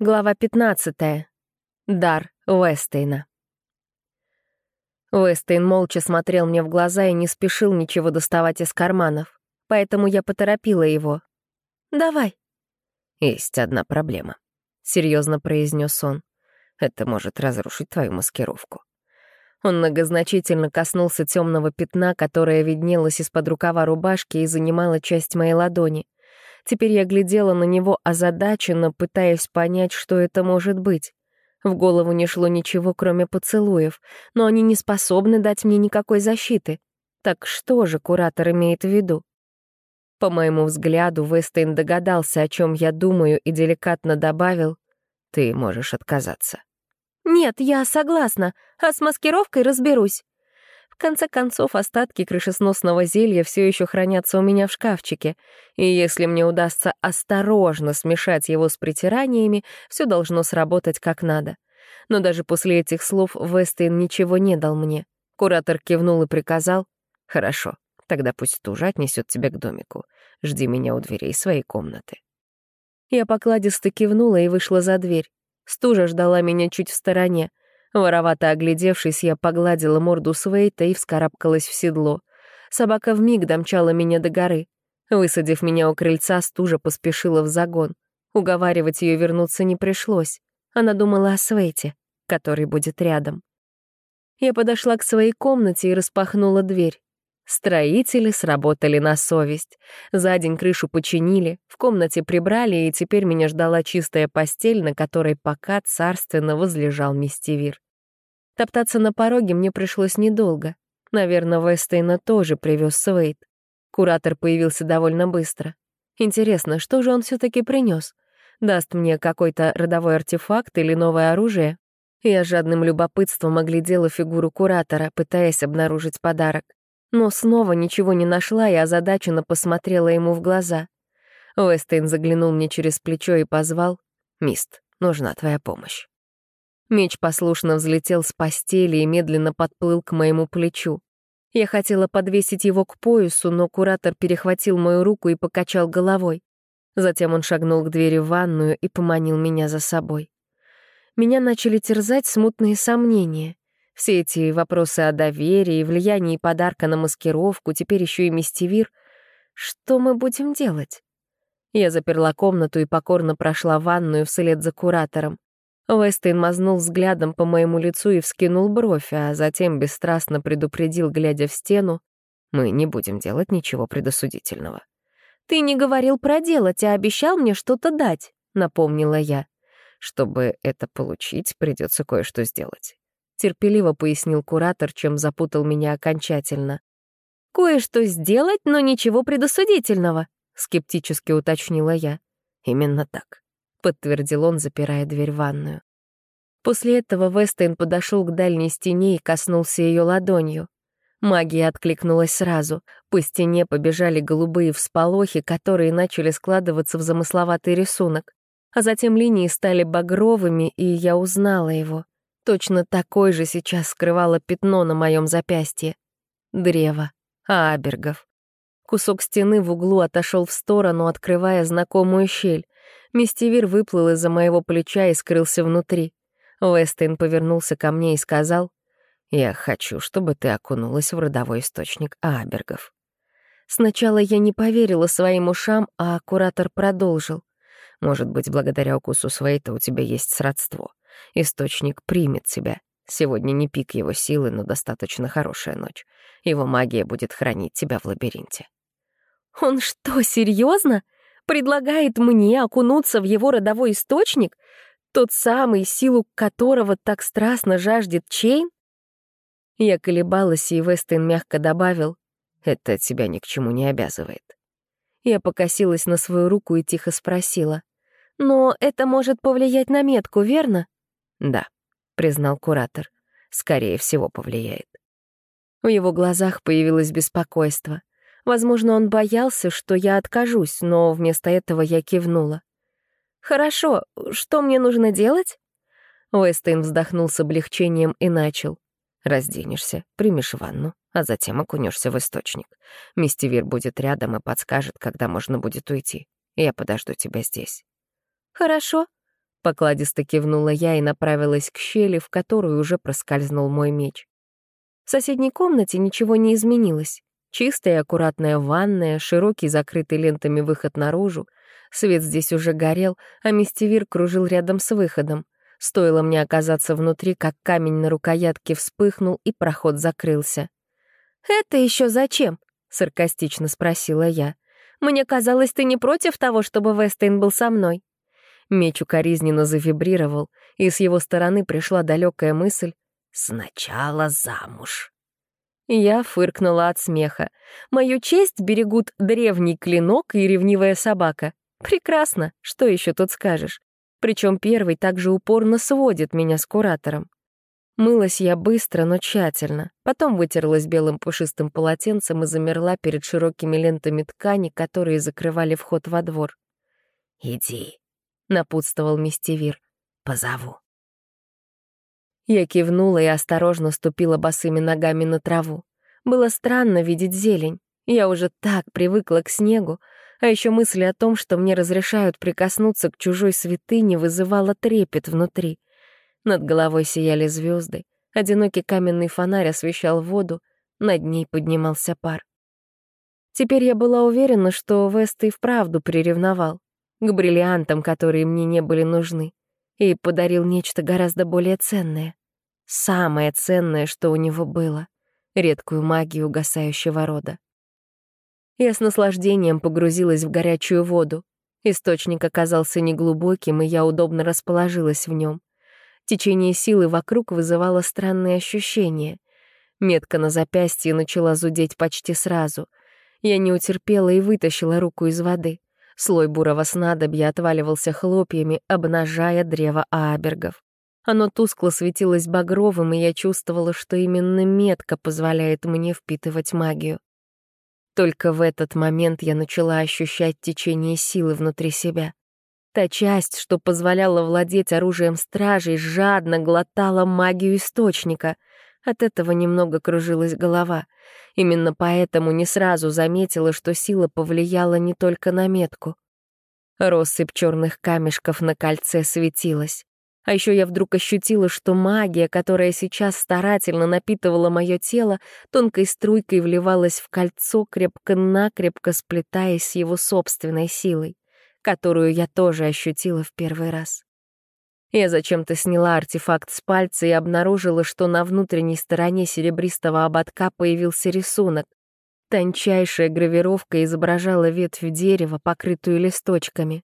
Глава 15. Дар Уэстейна. Уэстейн молча смотрел мне в глаза и не спешил ничего доставать из карманов, поэтому я поторопила его. «Давай». «Есть одна проблема», — серьезно произнес он. «Это может разрушить твою маскировку». Он многозначительно коснулся темного пятна, которое виднелось из-под рукава рубашки и занимало часть моей ладони — Теперь я глядела на него озадаченно, пытаясь понять, что это может быть. В голову не шло ничего, кроме поцелуев, но они не способны дать мне никакой защиты. Так что же куратор имеет в виду? По моему взгляду, Вестейн догадался, о чем я думаю, и деликатно добавил, «Ты можешь отказаться». «Нет, я согласна, а с маскировкой разберусь конце концов, остатки крышесносного зелья все еще хранятся у меня в шкафчике, и если мне удастся осторожно смешать его с притираниями, все должно сработать как надо. Но даже после этих слов Вестейн ничего не дал мне. Куратор кивнул и приказал, «Хорошо, тогда пусть стужа отнесет тебя к домику. Жди меня у дверей своей комнаты». Я покладисто кивнула и вышла за дверь. Стужа ждала меня чуть в стороне. Воровато оглядевшись, я погладила морду Свейта и вскарабкалась в седло. Собака вмиг домчала меня до горы. Высадив меня у крыльца, стужа поспешила в загон. Уговаривать ее вернуться не пришлось. Она думала о Свейте, который будет рядом. Я подошла к своей комнате и распахнула дверь. Строители сработали на совесть. За день крышу починили, в комнате прибрали, и теперь меня ждала чистая постель, на которой пока царственно возлежал мистевир. Топтаться на пороге мне пришлось недолго. Наверное, Вестейна тоже привез Свейт. Куратор появился довольно быстро. Интересно, что же он все таки принес? Даст мне какой-то родовой артефакт или новое оружие? Я с жадным любопытством оглядела фигуру куратора, пытаясь обнаружить подарок но снова ничего не нашла и озадаченно посмотрела ему в глаза. Вестейн заглянул мне через плечо и позвал «Мист, нужна твоя помощь». Меч послушно взлетел с постели и медленно подплыл к моему плечу. Я хотела подвесить его к поясу, но куратор перехватил мою руку и покачал головой. Затем он шагнул к двери в ванную и поманил меня за собой. Меня начали терзать смутные сомнения. Все эти вопросы о доверии, влиянии подарка на маскировку, теперь еще и мистевир. Что мы будем делать? Я заперла комнату и покорно прошла ванную вслед за куратором. Вестейн мазнул взглядом по моему лицу и вскинул бровь, а затем бесстрастно предупредил, глядя в стену, «Мы не будем делать ничего предосудительного». «Ты не говорил про делать, а обещал мне что-то дать», — напомнила я. «Чтобы это получить, придется кое-что сделать терпеливо пояснил куратор, чем запутал меня окончательно. «Кое-что сделать, но ничего предосудительного», — скептически уточнила я. «Именно так», — подтвердил он, запирая дверь в ванную. После этого Вестейн подошел к дальней стене и коснулся ее ладонью. Магия откликнулась сразу. По стене побежали голубые всполохи, которые начали складываться в замысловатый рисунок. А затем линии стали багровыми, и я узнала его. Точно такой же сейчас скрывало пятно на моем запястье. Древо. Абергов. Кусок стены в углу отошел в сторону, открывая знакомую щель. Мистевир выплыл из-за моего плеча и скрылся внутри. Уэстейн повернулся ко мне и сказал, «Я хочу, чтобы ты окунулась в родовой источник Абергов». Сначала я не поверила своим ушам, а куратор продолжил. «Может быть, благодаря укусу Свейта у тебя есть сродство. Источник примет тебя. Сегодня не пик его силы, но достаточно хорошая ночь. Его магия будет хранить тебя в лабиринте. Он что, серьезно? Предлагает мне окунуться в его родовой источник? Тот самый, силу которого так страстно жаждет Чейн? Я колебалась, и Вестин мягко добавил, «Это тебя ни к чему не обязывает». Я покосилась на свою руку и тихо спросила, «Но это может повлиять на метку, верно?» «Да», — признал куратор, — «скорее всего повлияет». В его глазах появилось беспокойство. Возможно, он боялся, что я откажусь, но вместо этого я кивнула. «Хорошо, что мне нужно делать?» Уэстейн вздохнул с облегчением и начал. «Разденешься, примешь ванну, а затем окунешься в источник. Мистивир будет рядом и подскажет, когда можно будет уйти. Я подожду тебя здесь». «Хорошо», Покладисто кивнула я и направилась к щели, в которую уже проскользнул мой меч. В соседней комнате ничего не изменилось. Чистая и аккуратная ванная, широкий закрытый лентами выход наружу. Свет здесь уже горел, а мистевир кружил рядом с выходом. Стоило мне оказаться внутри, как камень на рукоятке вспыхнул, и проход закрылся. «Это еще зачем?» — саркастично спросила я. «Мне казалось, ты не против того, чтобы Вестейн был со мной?» Меч укоризненно завибрировал, и с его стороны пришла далекая мысль «Сначала замуж». Я фыркнула от смеха. Мою честь берегут древний клинок и ревнивая собака. Прекрасно, что еще тут скажешь? Причем первый также упорно сводит меня с куратором. Мылась я быстро, но тщательно. Потом вытерлась белым пушистым полотенцем и замерла перед широкими лентами ткани, которые закрывали вход во двор. «Иди», — напутствовал мистевир, — «позову». Я кивнула и осторожно ступила босыми ногами на траву. Было странно видеть зелень. Я уже так привыкла к снегу, а еще мысли о том, что мне разрешают прикоснуться к чужой святыне, вызывала трепет внутри. Над головой сияли звезды, одинокий каменный фонарь освещал воду, над ней поднимался пар. Теперь я была уверена, что Вест и вправду приревновал к бриллиантам, которые мне не были нужны, и подарил нечто гораздо более ценное. Самое ценное, что у него было — редкую магию угасающего рода. Я с наслаждением погрузилась в горячую воду. Источник оказался неглубоким, и я удобно расположилась в нем. Течение силы вокруг вызывало странные ощущения. Метка на запястье начала зудеть почти сразу. Я не утерпела и вытащила руку из воды. Слой бурого снадобья отваливался хлопьями, обнажая древо аабергов. Оно тускло светилось багровым, и я чувствовала, что именно метка позволяет мне впитывать магию. Только в этот момент я начала ощущать течение силы внутри себя. Та часть, что позволяла владеть оружием стражей, жадно глотала магию источника. От этого немного кружилась голова. Именно поэтому не сразу заметила, что сила повлияла не только на метку. Россыпь черных камешков на кольце светилась. А еще я вдруг ощутила, что магия, которая сейчас старательно напитывала мое тело, тонкой струйкой вливалась в кольцо, крепко-накрепко сплетаясь с его собственной силой, которую я тоже ощутила в первый раз. Я зачем-то сняла артефакт с пальца и обнаружила, что на внутренней стороне серебристого ободка появился рисунок. Тончайшая гравировка изображала ветвь дерева, покрытую листочками.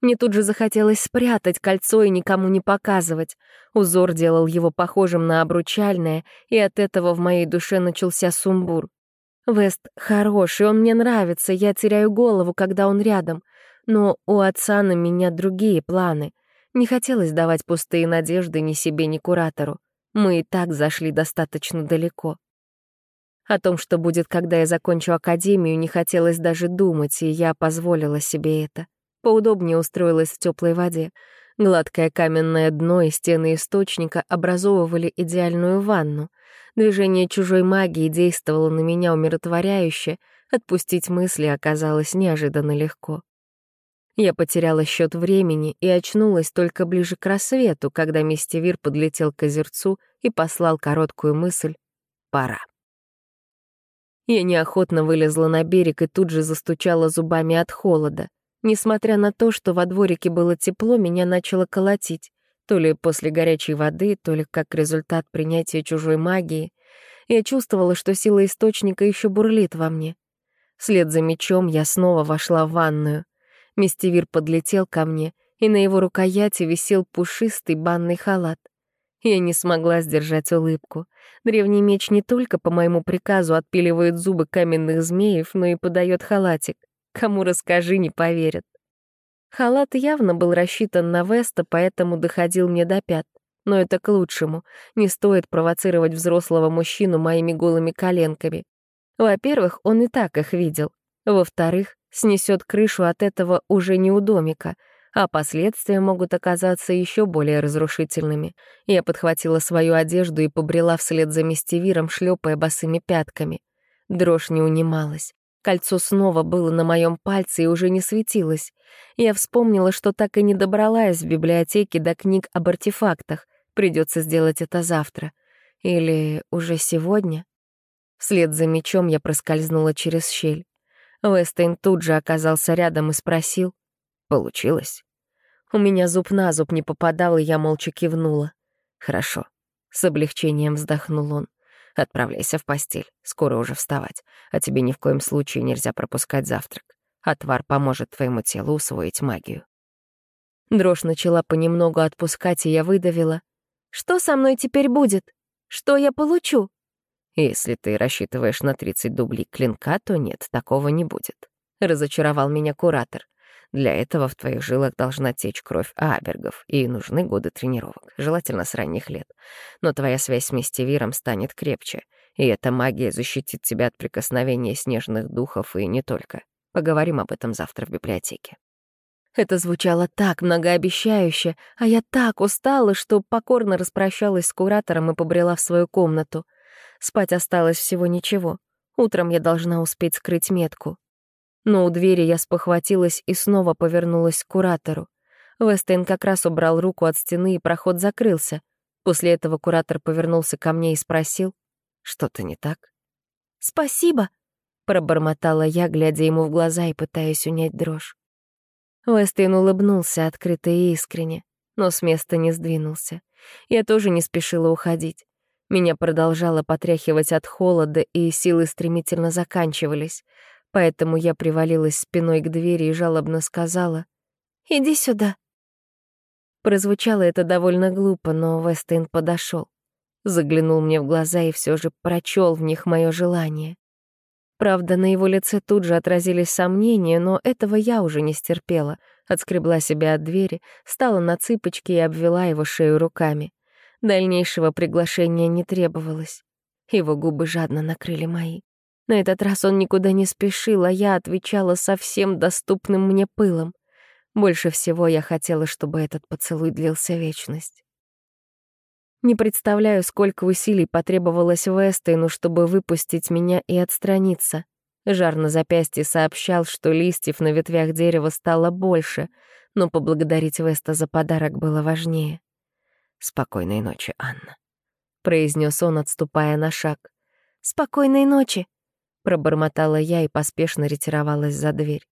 Мне тут же захотелось спрятать кольцо и никому не показывать. Узор делал его похожим на обручальное, и от этого в моей душе начался сумбур. Вест хороший, он мне нравится, я теряю голову, когда он рядом. Но у отца на меня другие планы. Не хотелось давать пустые надежды ни себе, ни куратору. Мы и так зашли достаточно далеко. О том, что будет, когда я закончу академию, не хотелось даже думать, и я позволила себе это. Поудобнее устроилась в теплой воде. Гладкое каменное дно и стены источника образовывали идеальную ванну. Движение чужой магии действовало на меня умиротворяюще, отпустить мысли оказалось неожиданно легко. Я потеряла счет времени и очнулась только ближе к рассвету, когда Мистевир подлетел к озерцу и послал короткую мысль «Пора». Я неохотно вылезла на берег и тут же застучала зубами от холода. Несмотря на то, что во дворике было тепло, меня начало колотить. То ли после горячей воды, то ли как результат принятия чужой магии. Я чувствовала, что сила источника еще бурлит во мне. Вслед за мечом я снова вошла в ванную. Мистевир подлетел ко мне, и на его рукояти висел пушистый банный халат. Я не смогла сдержать улыбку. Древний меч не только по моему приказу отпиливает зубы каменных змеев, но и подает халатик. Кому расскажи, не поверят. Халат явно был рассчитан на Веста, поэтому доходил мне до пят. Но это к лучшему. Не стоит провоцировать взрослого мужчину моими голыми коленками. Во-первых, он и так их видел. Во-вторых, снесет крышу от этого уже не у домика, а последствия могут оказаться еще более разрушительными. Я подхватила свою одежду и побрела вслед за мистевиром, шлепая босыми пятками. Дрожь не унималась. Кольцо снова было на моем пальце и уже не светилось. Я вспомнила, что так и не добралась в библиотеке до книг об артефактах. Придется сделать это завтра. Или уже сегодня? Вслед за мечом я проскользнула через щель. Вестейн тут же оказался рядом и спросил. «Получилось?» У меня зуб на зуб не попадал, и я молча кивнула. «Хорошо». С облегчением вздохнул он. Отправляйся в постель, скоро уже вставать, а тебе ни в коем случае нельзя пропускать завтрак. Отвар поможет твоему телу усвоить магию. Дрожь начала понемногу отпускать, и я выдавила. «Что со мной теперь будет? Что я получу?» «Если ты рассчитываешь на 30 дублей клинка, то нет, такого не будет», — разочаровал меня куратор. Для этого в твоих жилах должна течь кровь абергов, и нужны годы тренировок, желательно с ранних лет. Но твоя связь с Мистевиром станет крепче, и эта магия защитит тебя от прикосновения снежных духов и не только. Поговорим об этом завтра в библиотеке. Это звучало так многообещающе, а я так устала, что покорно распрощалась с куратором и побрела в свою комнату. Спать осталось всего ничего. Утром я должна успеть скрыть метку. Но у двери я спохватилась и снова повернулась к куратору. Вестейн как раз убрал руку от стены, и проход закрылся. После этого куратор повернулся ко мне и спросил, «Что-то не так?» «Спасибо», — пробормотала я, глядя ему в глаза и пытаясь унять дрожь. Вестейн улыбнулся открыто и искренне, но с места не сдвинулся. Я тоже не спешила уходить. Меня продолжало потряхивать от холода, и силы стремительно заканчивались. Поэтому я привалилась спиной к двери и жалобно сказала «Иди сюда». Прозвучало это довольно глупо, но Вестейн подошел, Заглянул мне в глаза и все же прочел в них мое желание. Правда, на его лице тут же отразились сомнения, но этого я уже не стерпела. Отскребла себя от двери, стала на цыпочки и обвела его шею руками. Дальнейшего приглашения не требовалось. Его губы жадно накрыли мои. На этот раз он никуда не спешил, а я отвечала совсем доступным мне пылом. Больше всего я хотела, чтобы этот поцелуй длился вечность. Не представляю, сколько усилий потребовалось Вестейну, чтобы выпустить меня и отстраниться. Жар на запястье сообщал, что листьев на ветвях дерева стало больше, но поблагодарить Веста за подарок было важнее. «Спокойной ночи, Анна», — произнес он, отступая на шаг. «Спокойной ночи», Пробормотала я и поспешно ретировалась за дверь.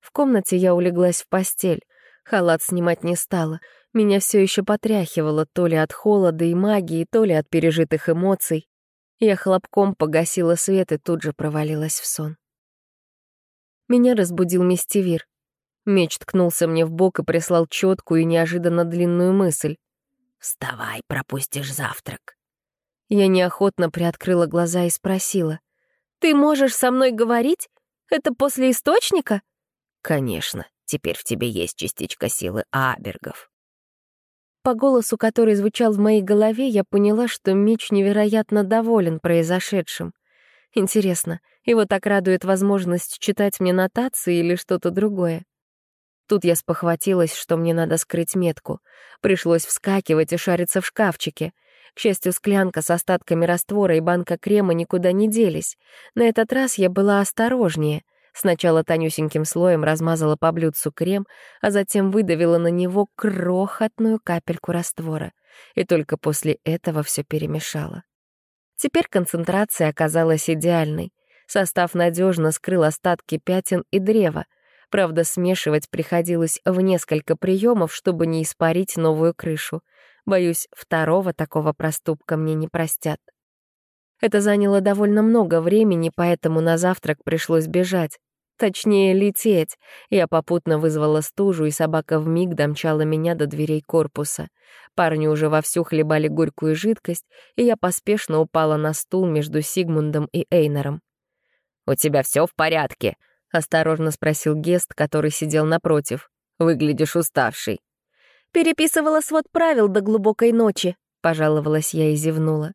В комнате я улеглась в постель. Халат снимать не стала. Меня все еще потряхивало то ли от холода и магии, то ли от пережитых эмоций. Я хлопком погасила свет и тут же провалилась в сон. Меня разбудил мистевир. Меч ткнулся мне в бок и прислал четкую и неожиданно длинную мысль. «Вставай, пропустишь завтрак». Я неохотно приоткрыла глаза и спросила. «Ты можешь со мной говорить? Это после источника?» «Конечно. Теперь в тебе есть частичка силы Абергов». По голосу, который звучал в моей голове, я поняла, что Мич невероятно доволен произошедшим. Интересно, его так радует возможность читать мне нотации или что-то другое? Тут я спохватилась, что мне надо скрыть метку. Пришлось вскакивать и шариться в шкафчике — к счастью, склянка с остатками раствора и банка крема никуда не делись. На этот раз я была осторожнее. Сначала тонюсеньким слоем размазала по блюдцу крем, а затем выдавила на него крохотную капельку раствора. И только после этого все перемешала. Теперь концентрация оказалась идеальной. Состав надежно скрыл остатки пятен и древа. Правда, смешивать приходилось в несколько приемов, чтобы не испарить новую крышу. Боюсь, второго такого проступка мне не простят. Это заняло довольно много времени, поэтому на завтрак пришлось бежать. Точнее, лететь. Я попутно вызвала стужу, и собака вмиг домчала меня до дверей корпуса. Парни уже вовсю хлебали горькую жидкость, и я поспешно упала на стул между Сигмундом и Эйнером. «У тебя все в порядке?» — осторожно спросил Гест, который сидел напротив. «Выглядишь уставший». Переписывала свод правил до глубокой ночи, пожаловалась я и зевнула.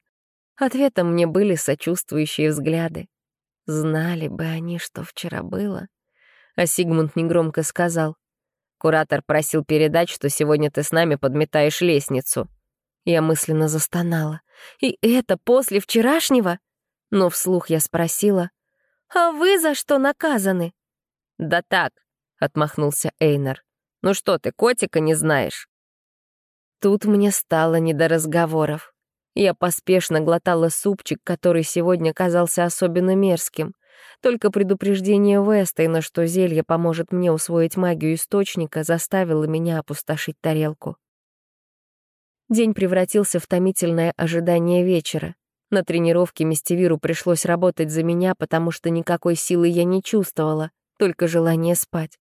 Ответом мне были сочувствующие взгляды. Знали бы они, что вчера было. А Сигмунд негромко сказал. «Куратор просил передать, что сегодня ты с нами подметаешь лестницу». Я мысленно застонала. «И это после вчерашнего?» Но вслух я спросила. «А вы за что наказаны?» «Да так», — отмахнулся Эйнар. «Ну что ты, котика не знаешь?» Тут мне стало не до разговоров. Я поспешно глотала супчик, который сегодня казался особенно мерзким. Только предупреждение Вестейна, что зелье поможет мне усвоить магию источника, заставило меня опустошить тарелку. День превратился в томительное ожидание вечера. На тренировке Мистевиру пришлось работать за меня, потому что никакой силы я не чувствовала, только желание спать.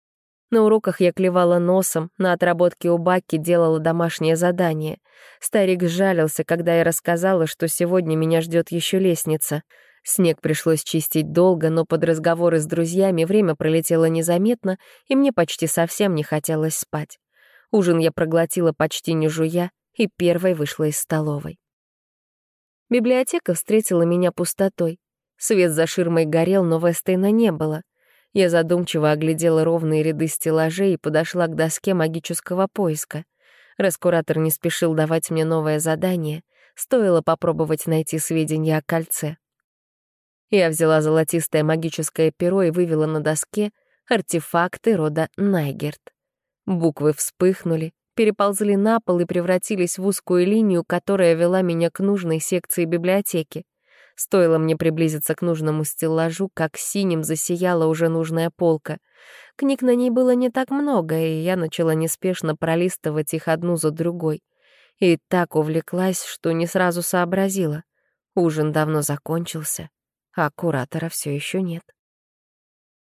На уроках я клевала носом, на отработке у Баки делала домашнее задание. Старик сжалился, когда я рассказала, что сегодня меня ждет еще лестница. Снег пришлось чистить долго, но под разговоры с друзьями время пролетело незаметно, и мне почти совсем не хотелось спать. Ужин я проглотила почти не жуя, и первой вышла из столовой. Библиотека встретила меня пустотой. Свет за ширмой горел, но Вестейна не было — я задумчиво оглядела ровные ряды стеллажей и подошла к доске магического поиска. Раскуратор не спешил давать мне новое задание. Стоило попробовать найти сведения о кольце. Я взяла золотистое магическое перо и вывела на доске артефакты рода Найгерт. Буквы вспыхнули, переползли на пол и превратились в узкую линию, которая вела меня к нужной секции библиотеки. Стоило мне приблизиться к нужному стеллажу, как синим засияла уже нужная полка. Книг на ней было не так много, и я начала неспешно пролистывать их одну за другой. И так увлеклась, что не сразу сообразила. Ужин давно закончился, а куратора все еще нет.